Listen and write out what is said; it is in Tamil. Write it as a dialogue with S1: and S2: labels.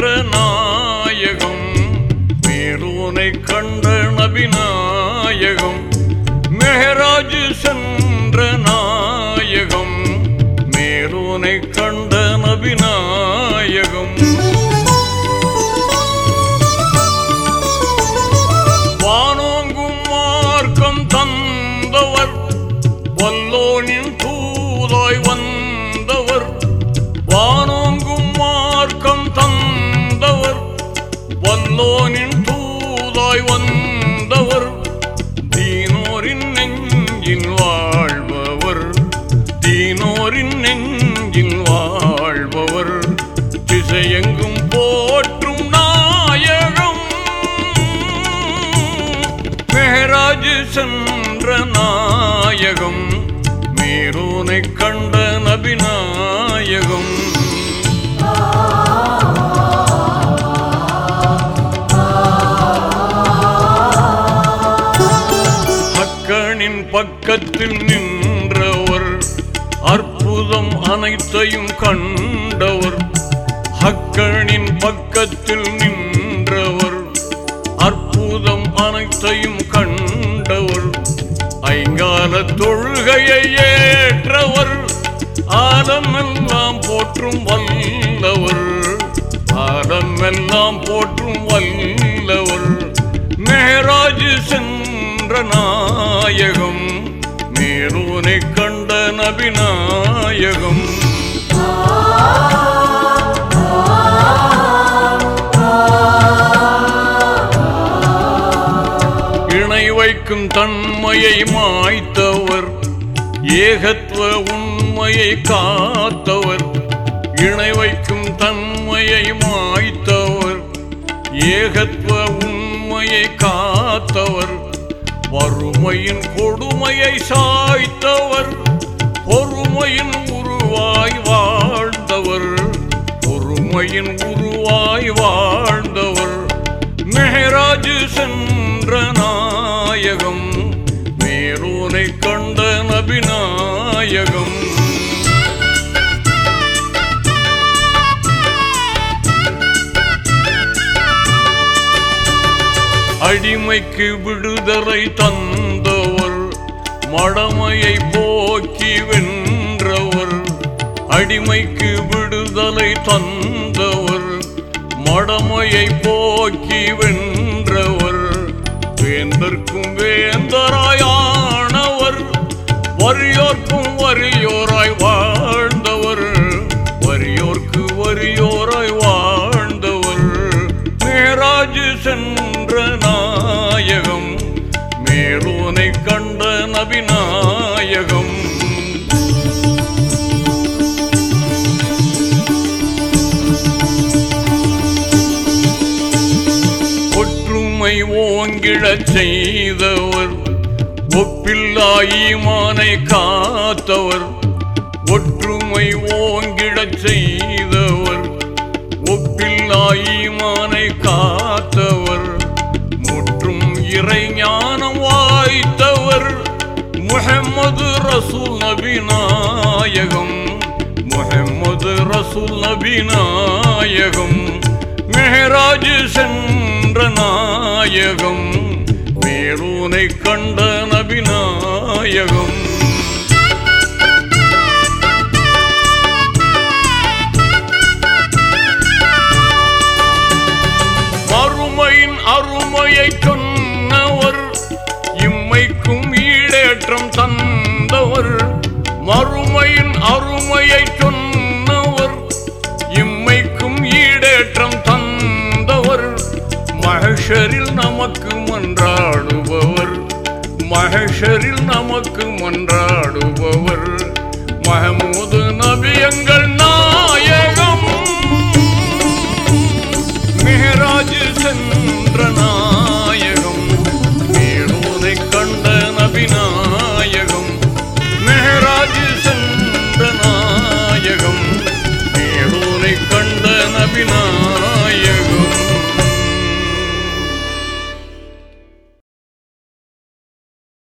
S1: நின்ற நாயகம் மேலூனை கண்ட நபிநாயகம் மெஹராஜ் சென்ற நாயகம் மேலூனை கண்ட சென்ற நாயகம் மீரூனை கண்ட நபிநாயகம். மக்களின் பக்கத்தில் நின்றவர் அற்புதம் அனைத்தையும் கண்டவர். ஹக்கனின் பக்கத்தில் நின்றவர் அற்புதம் அனைத்தையும் கண்டவர் ஐங்கால தொழுகையை ஏற்றவர் ஆலமெல்லாம் போற்றும் வல்லவர் ஆலமெல்லாம் போற்றும் வல்லவர் மேராஜ் சென்ற நாயகம் மேலூனை கண்ட நபிநாயகம் இணை தன்மையை மாய்த்தவர் ஏகத்துவ உண்மையை காத்தவர் இணை வைக்கும் தன்மையை மாய்த்தவர் ஏகத்துவ உண்மையை காத்தவர் வறுமையின் கொடுமையை சாய்த்தவர் பொறுமையின் உருவாய் வாழ்ந்தவர் பொறுமையின் உருவாய் வாழ்ந்தவர். மெஹராஜ் சென்றனார் நாயகம் மேலூனை கண்ட நபிநாயகம். அடிமைக்கு விடுதலை தந்தவர் மடமையை போக்கி வென்றவர். அடிமைக்கு விடுதலை தந்தவர் மடமையை போக்கி வென்றவர். வேந்தர்க்கும் வேந்தராயானவர். வறியோர்க்கும் வறியோராய் வாழ்ந்தவர். வறியோர்க்கு வறியோராய் வாழ்ந்தவர். மேராஜ் சென்ற நாயகம். மேலோனை கண்ட நபிநாயகம் ஓங்கிழச் செய்தவர். ஒப்பில்லாயிமானை காத்தவர். ஒற்றுமை ஓங்கிடச் செய்தவர். ஒப்பில்லாயிமானை காத்தவர். முற்றும் இறை ஞானம் வாய்த்தவர். முகமது ரசூல் நபிநாயகம் முகமது ரசூல் நபிநாயகம் மெஹராஜ் சென் நாயகம் வேலூனை கண்ட நபி மகஷரில் நமக்கு மன்றாடுபவர். மகஷரில் நமக்கு மன்றாடுபவர். மஹமூது நபியங்கள்